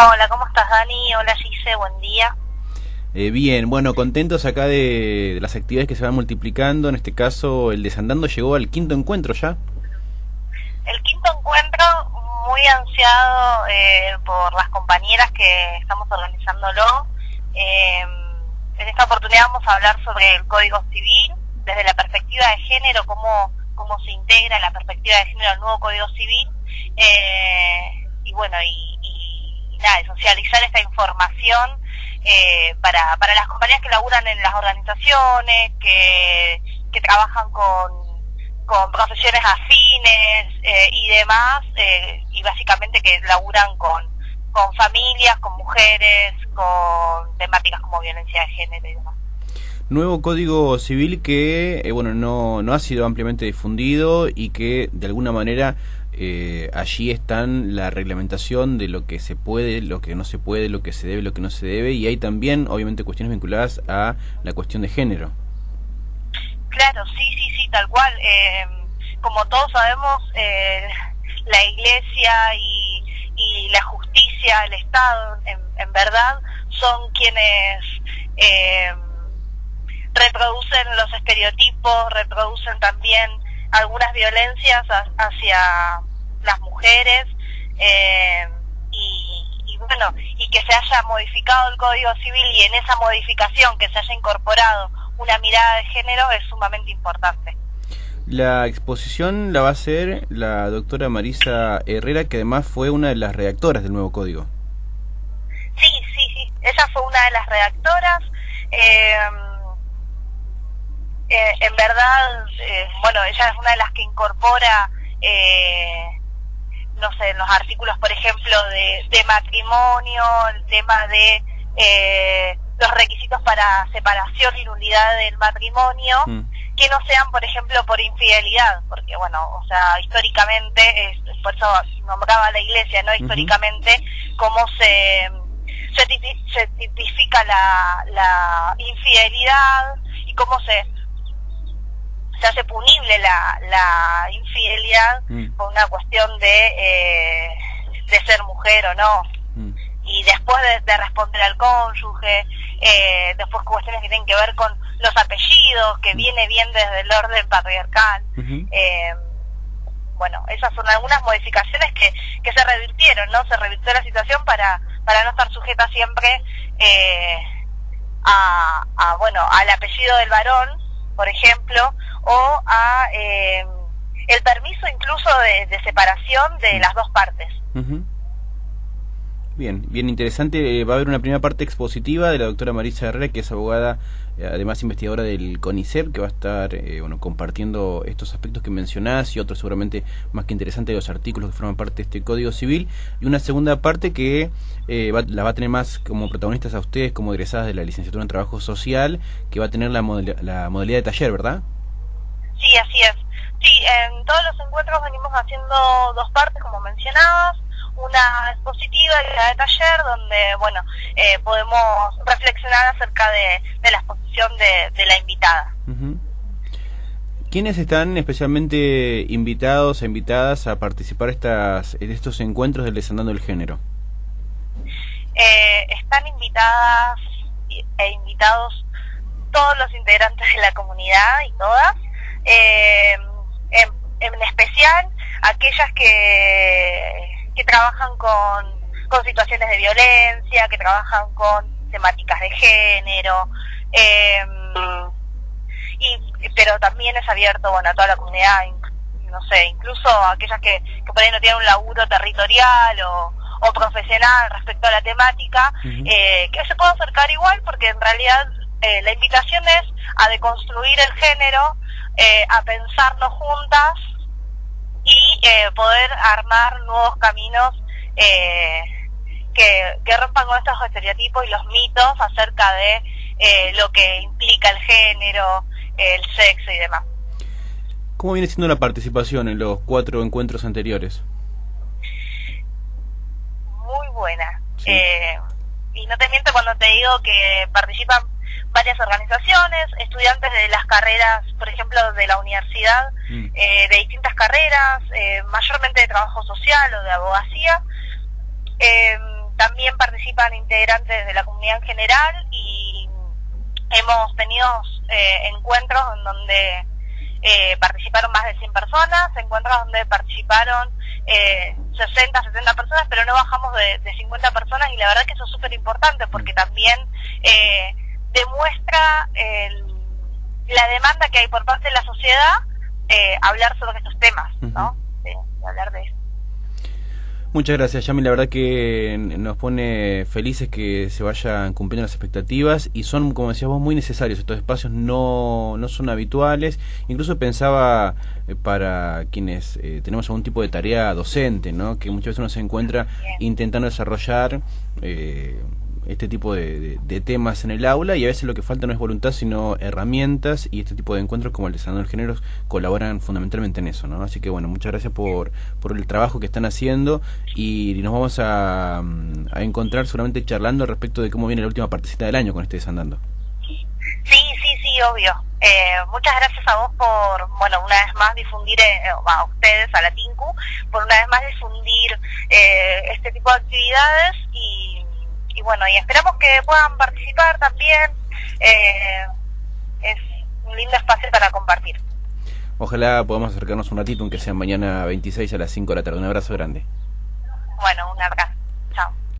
Hola, ¿cómo estás Dani? Hola Gise, buen día. Eh, bien, bueno, contentos acá de, las actividades que se van multiplicando. En este caso, el Desandando llegó al quinto encuentro ya. El quinto encuentro, muy ansiado eh, por las compañeras que estamos organizándolo. Eh, en esta oportunidad vamos a hablar sobre el Código Civil, desde la perspectiva de género, cómo, cómo se integra la perspectiva de género al nuevo Código Civil. y bueno, y, socializar esta información eh, para, para las compañías que laburan en las organizaciones, que, que trabajan con, con profesiones afines eh, y demás, eh, y básicamente que laburan con, con familias, con mujeres, con temáticas como violencia de género y demás. Nuevo código civil que, eh, bueno, no, no ha sido ampliamente difundido y que de alguna manera eh, allí están la reglamentación de lo que se puede, lo que no se puede, lo que se debe, lo que no se debe, y hay también, obviamente, cuestiones vinculadas a la cuestión de género. Claro, sí, sí, sí, tal cual. Eh, como todos sabemos, eh, la Iglesia y, la justicia, el Estado, en, en verdad, son quienes eh, reproducen los estereotipos, reproducen también algunas violencias hacia las mujeres eh, y, bueno, y que se haya modificado el Código Civil y en esa modificación que se haya incorporado una mirada de género es sumamente importante. La exposición la va a hacer la doctora Marisa Herrera, que además fue una de las redactoras del nuevo código. Sí, sí, sí, ella fue una de las redactoras. Eh, eh, en verdad, eh, bueno, ella es una de las que incorpora, eh, no sé, los artículos, por ejemplo, de, de matrimonio, el tema de eh, los requisitos para separación y nulidad del matrimonio, mm. que no sean, por ejemplo, por infidelidad, porque, bueno, o sea, históricamente, es, por eso nombraba la iglesia, ¿no? Históricamente, cómo se, se, tipifica la, la infidelidad y cómo se se hace punible la, la infidelidad mm. por una cuestión de, eh, de ser mujer o no. Mm. Y después de, responder al cónyuge, eh, después cuestiones que tienen que ver con los apellidos, que mm. viene bien desde el orden patriarcal. eh, bueno, esas son algunas modificaciones que, que se revirtieron, ¿no? Se revirtió la situación para, para no estar sujeta siempre eh, a, a, bueno, al apellido del varón, por ejemplo, o a eh, el permiso incluso de, separación de las dos partes. Bien, bien interesante. Eh, va a haber una primera parte expositiva de la doctora Marisa Herrera, que es abogada, eh, además investigadora del CONICET, que va a estar bueno, compartiendo estos aspectos que mencionás y otros seguramente más que interesantes de los artículos que forman parte de este Código Civil. Y una segunda parte que la va a tener más como protagonistas a ustedes, como egresadas de la licenciatura en Trabajo Social, que va a tener la, la modalidad de taller, ¿verdad? Sí, así es. Sí, en todos los encuentros venimos haciendo dos partes, como mencionabas, una expositiva y una de taller, donde, bueno, eh, podemos reflexionar acerca de, la exposición de, la invitada. ¿Quiénes están especialmente invitados e invitadas a participar estas, en estos encuentros del Desandando el Género? Eh, están invitadas e invitados todos los integrantes de la comunidad y todas, eh, aquellas que, que trabajan con, con situaciones de violencia, que trabajan con temáticas de género, eh, y, pero también es abierto bueno, a toda la comunidad, no sé, incluso aquellas que, que por ahí no tienen un laburo territorial o, o profesional respecto a la temática, eh, que se puede acercar igual porque en realidad eh, la invitación es a deconstruir el género eh, a pensarnos juntas y eh, poder armar nuevos caminos eh, que, que rompan con estos estereotipos y los mitos acerca de eh, lo que implica el género, el sexo y demás. ¿Cómo viene siendo la participación en los cuatro encuentros anteriores? Muy buena. Eh, y no te miento cuando te digo que participan varias organizaciones, estudiantes de las carreras, por ejemplo, de la universidad, mm. eh, de distintas carreras, eh, mayormente de trabajo social o de abogacía. Eh, también participan integrantes de la comunidad en general y hemos tenido eh, encuentros en donde eh, participaron más de 100 personas, encuentros donde participaron eh, 60, 70 personas, pero no bajamos de, de 50 personas y la verdad que eso es súper importante porque también eh, demuestra el, la demanda que hay por parte de la sociedad eh, hablar sobre estos temas, ¿no? De, de hablar de eso. Muchas gracias, Yami. La verdad que nos pone felices que se vayan cumpliendo las expectativas y son, como decías vos, muy necesarios. Estos espacios no, no son habituales. Incluso pensaba eh, para quienes eh, tenemos algún tipo de tarea docente, ¿no? que muchas veces uno se encuentra intentando desarrollar eh, este tipo de, de, temas en el aula y a veces lo que falta no es voluntad sino herramientas y este tipo de encuentros como el de Sanador Géneros colaboran fundamentalmente en eso, ¿no? Así que bueno, muchas gracias por, por el trabajo que están haciendo y nos vamos a, a encontrar seguramente charlando respecto de cómo viene la última partecita del año con este desandando. Sí, sí, sí, obvio. Eh, muchas gracias a vos por, bueno, una vez más difundir, eh, a ustedes, a la TINCU, por una vez más difundir eh, este tipo de actividades y y bueno, y esperamos que puedan participar también. Eh, es un lindo espacio para compartir. Ojalá podamos acercarnos un ratito, aunque sea mañana 26 a las 5 de la tarde. Un abrazo grande. Bueno, un abrazo. Chao.